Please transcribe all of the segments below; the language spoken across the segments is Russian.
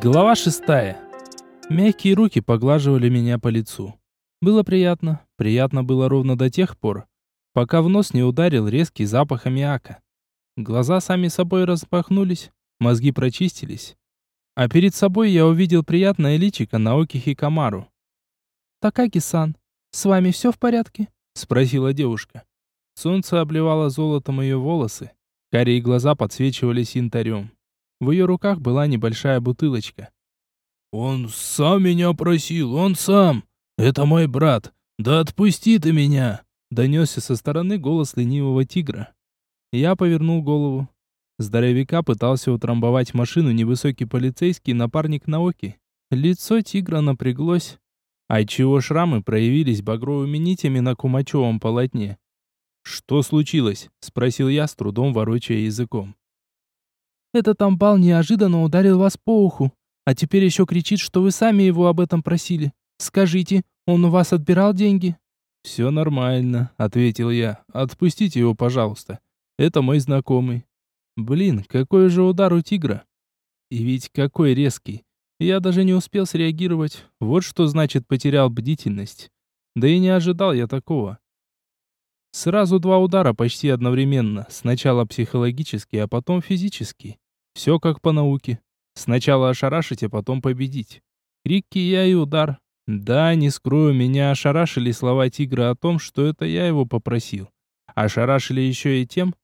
Глава шестая. Мягкие руки поглаживали меня по лицу. Было приятно. Приятно было ровно до тех пор, пока в нос не ударил резкий запах аммиака. Глаза сами собой распахнулись, мозги прочистились. А перед собой я увидел приятное личико Наоки Хикамару. «Такаки-сан, с вами все в порядке?» — спросила девушка. Солнце обливало золотом ее волосы, карие глаза подсвечивались янтарем. В ее руках была небольшая бутылочка. «Он сам меня просил, он сам! Это мой брат! Да отпусти ты меня!» Донесся со стороны голос ленивого тигра. Я повернул голову. Здоровяка пытался утрамбовать машину невысокий полицейский напарник Наоки. Лицо тигра напряглось, отчего шрамы проявились багровыми нитями на кумачевом полотне. «Что случилось?» — спросил я, с трудом ворочая языком. Этот амбал неожиданно ударил вас по уху, а теперь еще кричит, что вы сами его об этом просили. Скажите, он у вас отбирал деньги?» «Все нормально», — ответил я. «Отпустите его, пожалуйста. Это мой знакомый». «Блин, какой же удар у тигра!» «И ведь какой резкий! Я даже не успел среагировать. Вот что значит потерял бдительность. Да и не ожидал я такого. Сразу два удара почти одновременно. Сначала психологический, а потом физический. Все как по науке. Сначала ошарашить, а потом победить. Крик я и удар. Да, не скрою, меня ошарашили слова тигра о том, что это я его попросил. Ошарашили еще и тем,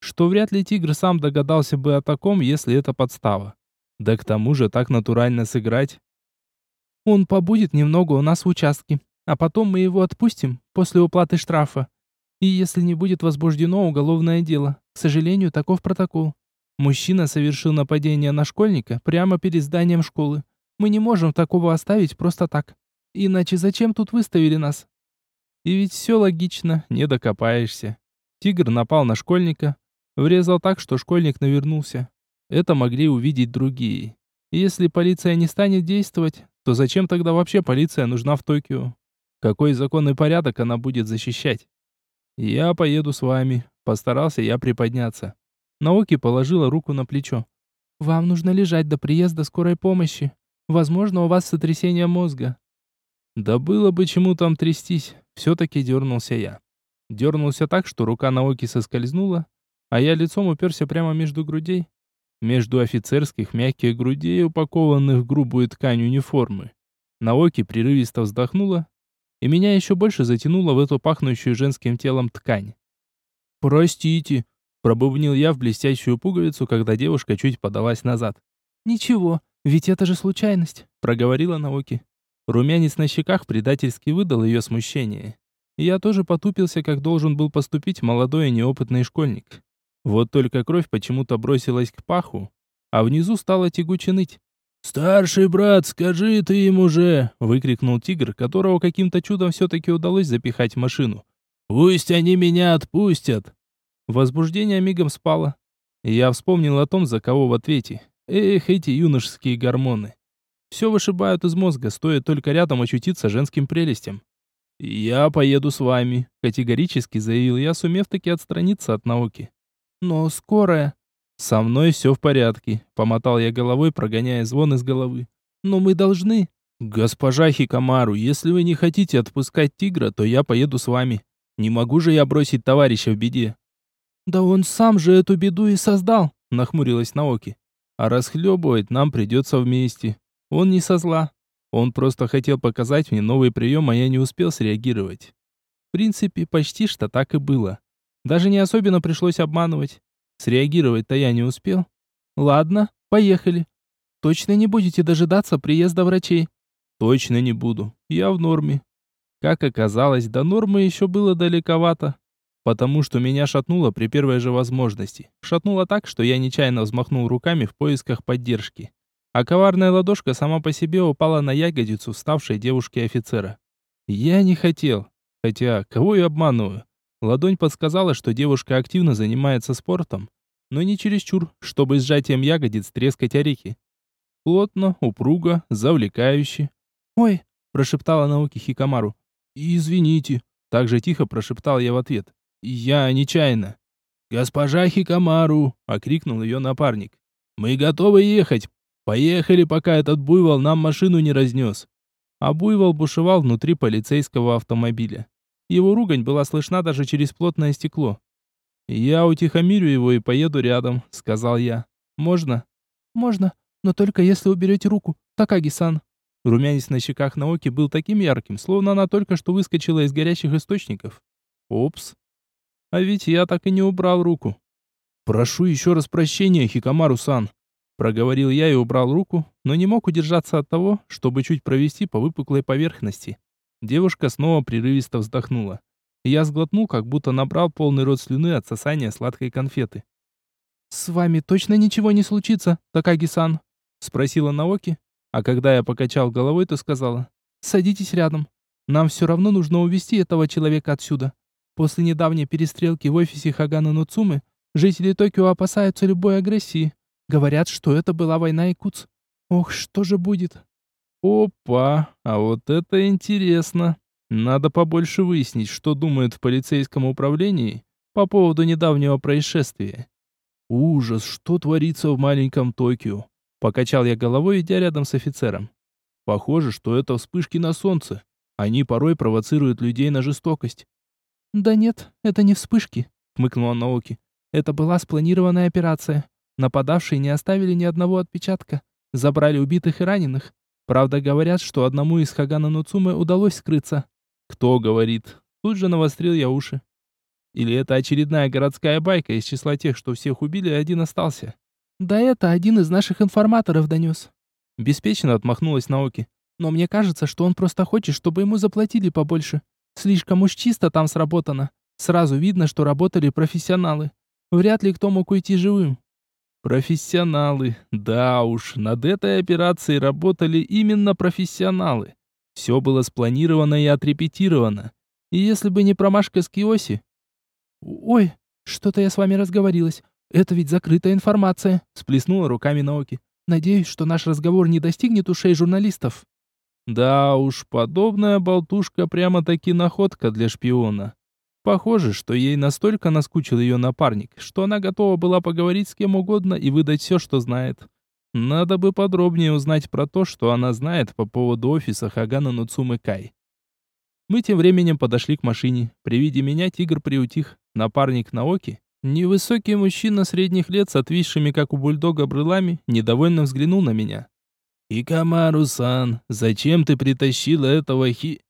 что вряд ли тигр сам догадался бы о таком, если это подстава. Да к тому же так натурально сыграть. Он побудет немного у нас в участке, а потом мы его отпустим после уплаты штрафа. И если не будет возбуждено уголовное дело, к сожалению, таков протокол. Мужчина совершил нападение на школьника прямо перед зданием школы. Мы не можем такого оставить просто так. Иначе зачем тут выставили нас? И ведь все логично, не докопаешься. Тигр напал на школьника, врезал так, что школьник навернулся. Это могли увидеть другие. Если полиция не станет действовать, то зачем тогда вообще полиция нужна в Токио? Какой законный порядок она будет защищать? Я поеду с вами. Постарался я приподняться. Наоки положила руку на плечо. «Вам нужно лежать до приезда скорой помощи. Возможно, у вас сотрясение мозга». Да было бы чему там трястись. Все-таки дернулся я. Дернулся так, что рука Наоки соскользнула, а я лицом уперся прямо между грудей. Между офицерских мягких грудей, упакованных в грубую ткань униформы. Наоки прерывисто вздохнула, и меня еще больше затянуло в эту пахнущую женским телом ткань. «Простите», Пробубнил я в блестящую пуговицу, когда девушка чуть подалась назад. «Ничего, ведь это же случайность», — проговорила Наоки. Румянец на щеках предательски выдал ее смущение. Я тоже потупился, как должен был поступить молодой и неопытный школьник. Вот только кровь почему-то бросилась к паху, а внизу стало тягуче ныть. «Старший брат, скажи ты им уже!» — выкрикнул тигр, которого каким-то чудом все-таки удалось запихать в машину. «Пусть они меня отпустят!» Возбуждение мигом спало. Я вспомнил о том, за кого в ответе. Эх, эти юношеские гормоны. Все вышибают из мозга, стоит только рядом очутиться женским прелестям. «Я поеду с вами», — категорически заявил я, сумев таки отстраниться от науки. «Но скорая...» «Со мной все в порядке», — помотал я головой, прогоняя звон из головы. «Но мы должны...» «Госпожа Хикамару, если вы не хотите отпускать тигра, то я поеду с вами. Не могу же я бросить товарища в беде. «Да он сам же эту беду и создал», — нахмурилась Наоки. «А расхлебывать нам придется вместе. Он не со зла. Он просто хотел показать мне новый прием, а я не успел среагировать». В принципе, почти что так и было. Даже не особенно пришлось обманывать. Среагировать-то я не успел. «Ладно, поехали. Точно не будете дожидаться приезда врачей?» «Точно не буду. Я в норме». Как оказалось, до нормы еще было далековато потому что меня шатнуло при первой же возможности. Шатнуло так, что я нечаянно взмахнул руками в поисках поддержки. А коварная ладошка сама по себе упала на ягодицу вставшей девушки-офицера. Я не хотел. Хотя, кого я обманываю? Ладонь подсказала, что девушка активно занимается спортом, но не чересчур, чтобы сжатием ягодиц трескать орехи. Плотно, упруго, завлекающе. «Ой!» – прошептала Науки Хикамару. «Извините!» – так же тихо прошептал я в ответ. «Я нечаянно». «Госпожа Хикамару!» — окрикнул ее напарник. «Мы готовы ехать. Поехали, пока этот буйвол нам машину не разнес. А буйвол бушевал внутри полицейского автомобиля. Его ругань была слышна даже через плотное стекло. «Я утихомирю его и поеду рядом», — сказал я. «Можно?» «Можно, но только если уберете руку, Такаги-сан». Румянец на щеках Наоки был таким ярким, словно она только что выскочила из горячих источников. «Опс. А ведь я так и не убрал руку». «Прошу еще раз прощения, Хикамару-сан», — проговорил я и убрал руку, но не мог удержаться от того, чтобы чуть провести по выпуклой поверхности. Девушка снова прерывисто вздохнула. Я сглотнул, как будто набрал полный рот слюны от сосания сладкой конфеты. «С вами точно ничего не случится, Такаги-сан?» — спросила Наоки, а когда я покачал головой, то сказала, «Садитесь рядом. Нам все равно нужно увести этого человека отсюда. После недавней перестрелки в офисе Хагана Нуцумы жители Токио опасаются любой агрессии. Говорят, что это была война Якутс. Ох, что же будет?» «Опа, а вот это интересно!» Надо побольше выяснить, что думают в полицейском управлении по поводу недавнего происшествия. Ужас, что творится в маленьком Токио. Покачал я головой, идя рядом с офицером. Похоже, что это вспышки на солнце. Они порой провоцируют людей на жестокость. Да нет, это не вспышки, хмыкнула Наоки. Это была спланированная операция. Нападавшие не оставили ни одного отпечатка. Забрали убитых и раненых. Правда, говорят, что одному из Хагана Нуцумы удалось скрыться. Кто говорит? Тут же навострил я уши. Или это очередная городская байка из числа тех, что всех убили, а один остался? Да это один из наших информаторов донес. Беспечно отмахнулась Наоки. Но мне кажется, что он просто хочет, чтобы ему заплатили побольше. Слишком уж чисто там сработано. Сразу видно, что работали профессионалы. Вряд ли кто мог уйти живым. Профессионалы. Да уж, над этой операцией работали именно профессионалы. Все было спланировано и отрепетировано. И если бы не промашка с Киоси... «Ой, что-то я с вами разговорилась. Это ведь закрытая информация», — сплеснула руками Наоки. «Надеюсь, что наш разговор не достигнет ушей журналистов». Да уж, подобная болтушка прямо-таки находка для шпиона. Похоже, что ей настолько наскучил ее напарник, что она готова была поговорить с кем угодно и выдать все, что знает. Надо бы подробнее узнать про то, что она знает по поводу офиса Хагана Нуцумы Кай. Мы тем временем подошли к машине. При виде меня тигр приутих. Напарник Наоки, невысокий мужчина средних лет с отвисшими, как у бульдога, брылами, недовольно взглянул на меня. «Икамару-сан, зачем ты притащила этого хи...»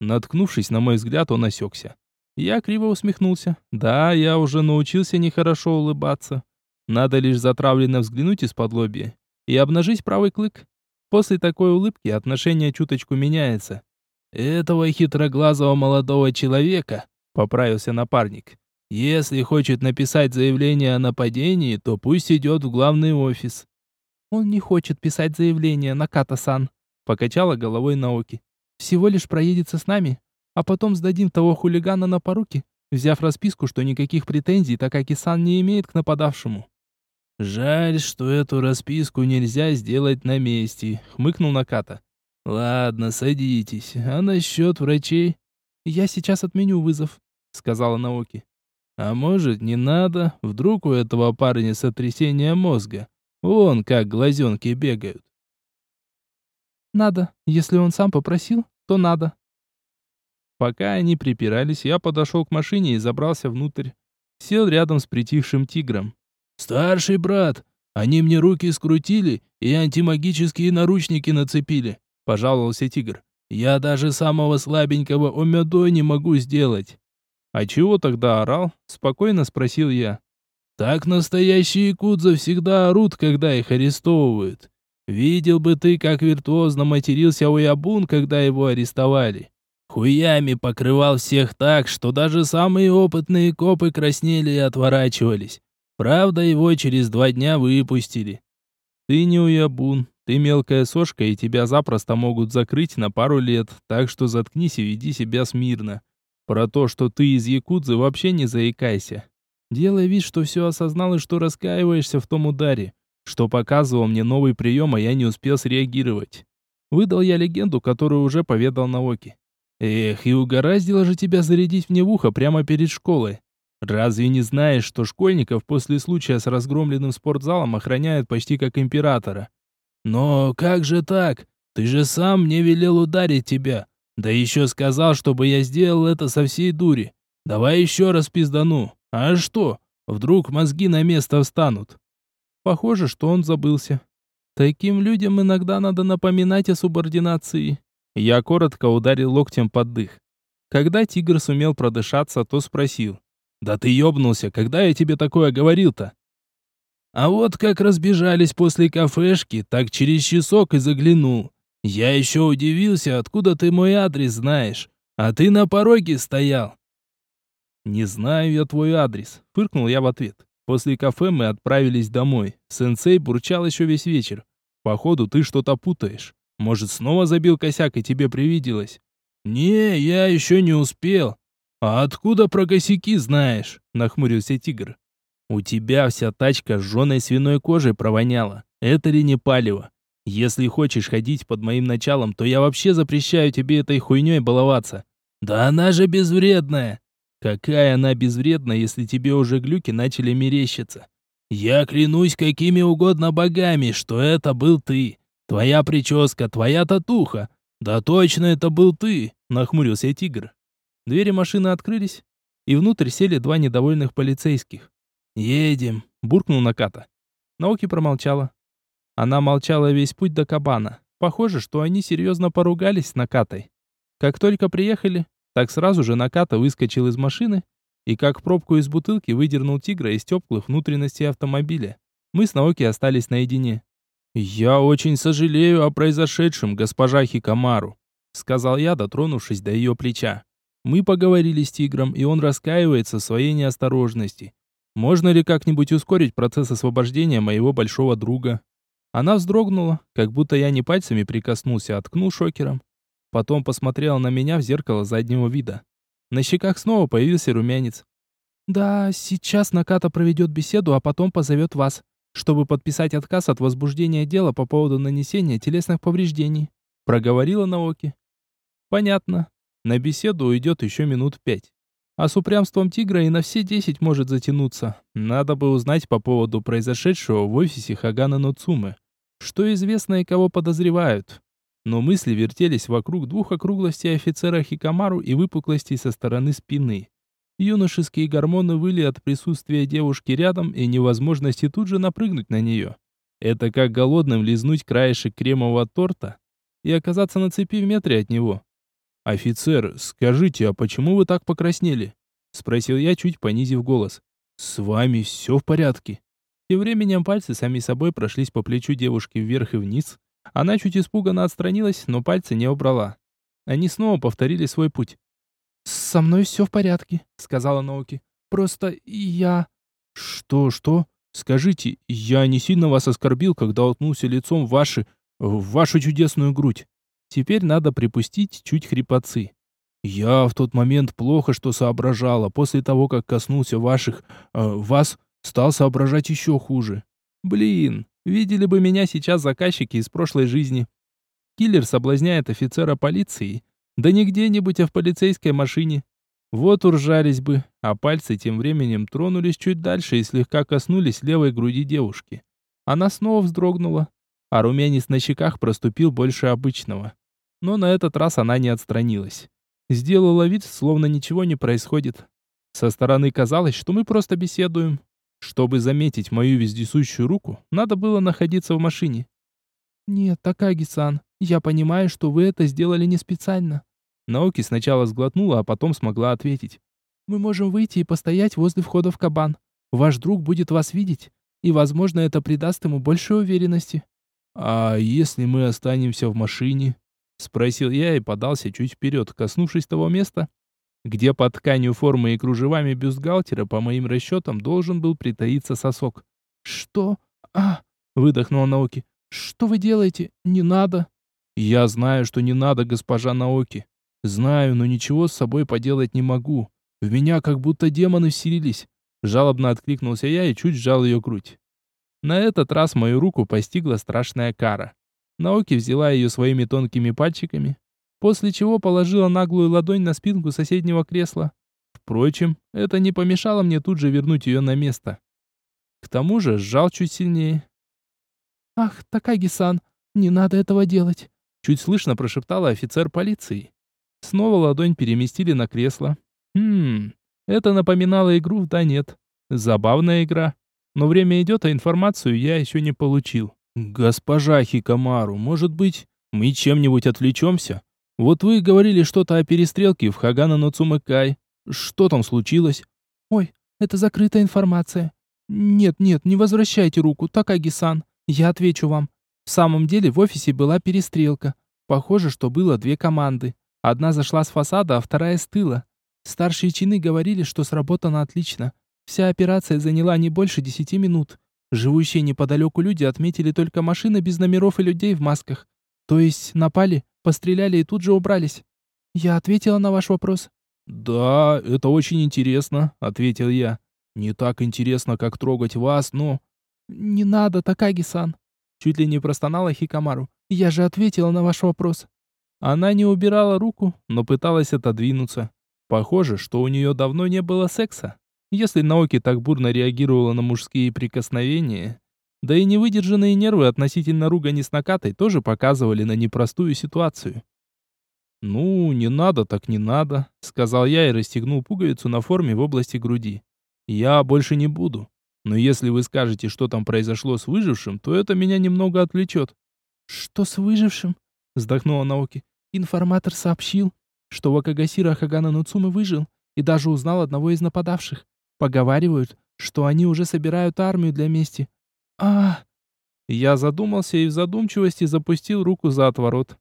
Наткнувшись на мой взгляд, он осекся. Я криво усмехнулся. Да, я уже научился нехорошо улыбаться. Надо лишь затравленно взглянуть из-под лобья и обнажить правый клык. После такой улыбки отношение чуточку меняется. «Этого хитроглазого молодого человека», — поправился напарник, «если хочет написать заявление о нападении, то пусть идет в главный офис». «Он не хочет писать заявление, Наката-сан», — покачала головой Наоки. «Всего лишь проедется с нами, а потом сдадим того хулигана на поруки, взяв расписку, что никаких претензий Такаки-сан не имеет к нападавшему». «Жаль, что эту расписку нельзя сделать на месте», — хмыкнул Наката. «Ладно, садитесь. А насчет врачей?» «Я сейчас отменю вызов», — сказала Наоки. «А может, не надо? Вдруг у этого парня сотрясение мозга? Вон как глазенки бегают». «Надо. Если он сам попросил, то надо». Пока они припирались, я подошел к машине и забрался внутрь. Сел рядом с притихшим тигром. «Старший брат, они мне руки скрутили и антимагические наручники нацепили», — пожаловался тигр. «Я даже самого слабенького омедо не могу сделать». «А чего тогда орал?» — спокойно спросил я. «Так настоящие кудзы всегда орут, когда их арестовывают. Видел бы ты, как виртуозно матерился Уябун, когда его арестовали. Хуями покрывал всех так, что даже самые опытные копы краснели и отворачивались. Правда, его через два дня выпустили. Ты не уябун, ты мелкая сошка, и тебя запросто могут закрыть на пару лет, так что заткнись и веди себя смирно. Про то, что ты из Якудзы, вообще не заикайся. Делай вид, что все осознал и что раскаиваешься в том ударе, что показывал мне новый прием, а я не успел среагировать. Выдал я легенду, которую уже поведал Наоки. Эх, и угораздило же тебя зарядить мне в ухо прямо перед школой. Разве не знаешь, что школьников после случая с разгромленным спортзалом охраняют почти как императора? «Но как же так? Ты же сам мне велел ударить тебя. Да еще сказал, чтобы я сделал это со всей дури. Давай еще раз пиздану. А что? Вдруг мозги на место встанут?» Похоже, что он забылся. Таким людям иногда надо напоминать о субординации. Я коротко ударил локтем под дых. Когда тигр сумел продышаться, то спросил. «Да ты ёбнулся, когда я тебе такое говорил-то?» А вот как разбежались после кафешки, так через часок и заглянул. Я еще удивился, откуда ты мой адрес знаешь. А ты на пороге стоял. Не знаю я твой адрес, фыркнул я в ответ. После кафе мы отправились домой. Сенсей бурчал еще весь вечер. Походу, ты что-то путаешь. Может, снова забил косяк и тебе привиделось? Не, я еще не успел. А откуда про косяки знаешь? Нахмурился тигр. У тебя вся тачка с жженой свиной кожей провоняла. Это ли не палево? Если хочешь ходить под моим началом, то я вообще запрещаю тебе этой хуйней баловаться. Да она же безвредная. Какая она безвредна, если тебе уже глюки начали мерещиться? Я клянусь какими угодно богами, что это был ты. Твоя прическа, твоя татуха. Да точно это был ты, нахмурился тигр. Двери машины открылись, и внутрь сели два недовольных полицейских. «Едем», — буркнул Наката. Наоки промолчала. Она молчала весь путь до кабана. Похоже, что они серьезно поругались с Накатой. Как только приехали, так сразу же Наката выскочил из машины и как пробку из бутылки выдернул тигра из теплых внутренностей автомобиля. Мы с Наоки остались наедине. «Я очень сожалею о произошедшем, госпожа Хикамару», сказал я, дотронувшись до ее плеча. Мы поговорили с тигром, и он раскаивается в своей неосторожности. Можно ли как-нибудь ускорить процесс освобождения моего большого друга? Она вздрогнула, как будто я не пальцами прикоснулся, а шокером. Потом посмотрела на меня в зеркало заднего вида. На щеках снова появился румянец. «Да, сейчас Наката проведет беседу, а потом позовет вас, чтобы подписать отказ от возбуждения дела по поводу нанесения телесных повреждений», проговорила Наоки. «Понятно. На беседу уйдет еще минут пять. А с упрямством тигра и на все десять может затянуться. Надо бы узнать по поводу произошедшего в офисе Хагана Ноцумы. Что известно и кого подозревают. Но мысли вертелись вокруг двух округлостей офицера Хикамару и выпуклостей со стороны спины. Юношеские гормоны выли от присутствия девушки рядом и невозможности тут же напрыгнуть на нее. Это как голодным лизнуть краешек кремового торта и оказаться на цепи в метре от него. «Офицер, скажите, а почему вы так покраснели?» Спросил я, чуть понизив голос. «С вами все в порядке?» Тем временем пальцы сами собой прошлись по плечу девушки вверх и вниз. Она чуть испуганно отстранилась, но пальцы не убрала. Они снова повторили свой путь. «Со мной все в порядке», — сказала Науки. «Просто я...» «Что, что? Скажите, я не сильно вас оскорбил, когда уткнулся лицом в ваши... в вашу чудесную грудь?» Теперь надо припустить чуть хрипотцы. Я в тот момент плохо что соображала. После того, как коснулся ваших... Э, вас, стал соображать еще хуже. Блин, видели бы меня сейчас заказчики из прошлой жизни. Киллер соблазняет офицера полиции. Да не где-нибудь, а в полицейской машине. Вот уржались бы, а пальцы тем временем тронулись чуть дальше и слегка коснулись левой груди девушки. Она снова вздрогнула, а румянец на щеках проступил больше обычного но на этот раз она не отстранилась. Сделала вид, словно ничего не происходит. Со стороны казалось, что мы просто беседуем. Чтобы заметить мою вездесущую руку, надо было находиться в машине. «Нет, Такаги-сан, я понимаю, что вы это сделали не специально». Наоки сначала сглотнула, а потом смогла ответить. «Мы можем выйти и постоять возле входа в кабан. Ваш друг будет вас видеть, и, возможно, это придаст ему больше уверенности». «А если мы останемся в машине?» Спросил я и подался чуть вперед, коснувшись того места, где под тканью формы и кружевами бюстгальтера, по моим расчетам, должен был притаиться сосок. «Что? А!» — выдохнула Наоки. «Что вы делаете? Не надо!» «Я знаю, что не надо, госпожа Наоки. Знаю, но ничего с собой поделать не могу. В меня как будто демоны вселились». Жалобно откликнулся я и чуть сжал ее грудь. На этот раз мою руку постигла страшная кара. Наоки взяла ее своими тонкими пальчиками, после чего положила наглую ладонь на спинку соседнего кресла. Впрочем, это не помешало мне тут же вернуть ее на место. К тому же сжал чуть сильнее. «Ах, Такаги-сан, Не надо этого делать. Чуть слышно прошептала офицер полиции. Снова ладонь переместили на кресло. Хм, это напоминало игру в «да нет». Забавная игра. Но время идет, а информацию я еще не получил. Госпожа Хикамару, может быть, мы чем-нибудь отвлечемся? Вот вы говорили что-то о перестрелке в Хагана Нацумыкай. Что там случилось? Ой, это закрытая информация. Нет, нет, не возвращайте руку, Такаги-сан. Я отвечу вам. В самом деле в офисе была перестрелка. Похоже, что было две команды. Одна зашла с фасада, а вторая с тыла. Старшие чины говорили, что сработано отлично. Вся операция заняла не больше десяти минут. Живущие неподалеку люди отметили только машины без номеров и людей в масках. То есть напали, постреляли и тут же убрались. Я ответила на ваш вопрос. Да, это очень интересно, ответил я. Не так интересно, как трогать вас, но не надо, Такаги-сан. Чуть ли не простонала Хикамару. Я же ответила на ваш вопрос. Она не убирала руку, но пыталась отодвинуться. Похоже, что у нее давно не было секса. Если Наоки так бурно реагировала на мужские прикосновения, да и невыдержанные нервы относительно ругани с Накатой тоже показывали на непростую ситуацию. «Ну, не надо, так не надо», — сказал я и расстегнул пуговицу на форме в области груди. «Я больше не буду. Но если вы скажете, что там произошло с выжившим, то это меня немного отвлечет». «Что с выжившим?» — вздохнула Наоки. «Информатор сообщил, что Вакагасира Хагана Нуцумы выжил и даже узнал одного из нападавших. Поговаривают, что они уже собирают армию для мести. А, Я задумался и в задумчивости запустил руку за отворот.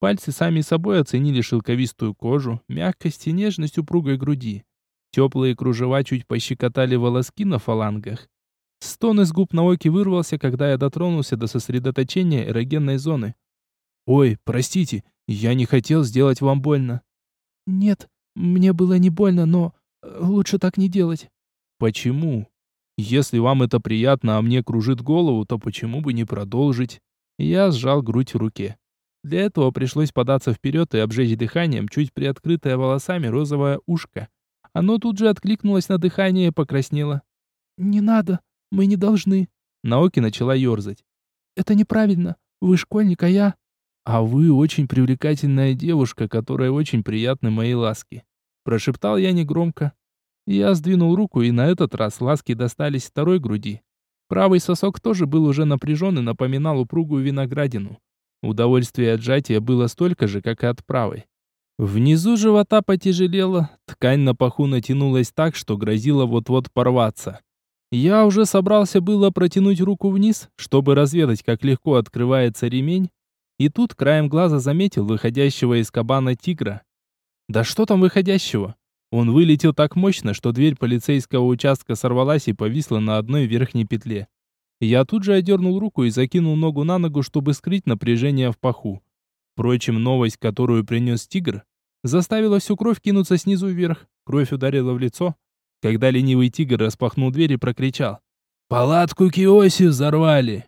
Пальцы сами собой оценили шелковистую кожу, мягкость и нежность упругой груди. Теплые кружева чуть пощекотали волоски на фалангах. Стон из губ Наоки вырвался, когда я дотронулся до сосредоточения эрогенной зоны. «Ой, простите, я не хотел сделать вам больно». «Нет, мне было не больно, но э, лучше так не делать». «Почему? Если вам это приятно, а мне кружит голову, то почему бы не продолжить?» Я сжал грудь в руке. Для этого пришлось податься вперед и обжечь дыханием чуть приоткрытое волосами розовое ушко. Оно тут же откликнулось на дыхание и покраснело. «Не надо, мы не должны». Наоки начала ерзать. «Это неправильно. Вы школьник, а я...» «А вы очень привлекательная девушка, которая очень приятны мои ласки», прошептал я негромко. Я сдвинул руку, и на этот раз ласки достались второй груди. Правый сосок тоже был уже напряжен и напоминал упругую виноградину. Удовольствие от сжатия было столько же, как и от правой. Внизу живота потяжелело, ткань на паху натянулась так, что грозила вот-вот порваться. Я уже собрался было протянуть руку вниз, чтобы разведать, как легко открывается ремень, и тут краем глаза заметил выходящего из кабана тигра. Да что там выходящего? Он вылетел так мощно, что дверь полицейского участка сорвалась и повисла на одной верхней петле. Я тут же одернул руку и закинул ногу на ногу, чтобы скрыть напряжение в паху. Впрочем, новость, которую принес тигр, заставила всю кровь кинуться снизу вверх. Кровь ударила в лицо, когда ленивый тигр распахнул дверь и прокричал. «Палатку Киоси взорвали!»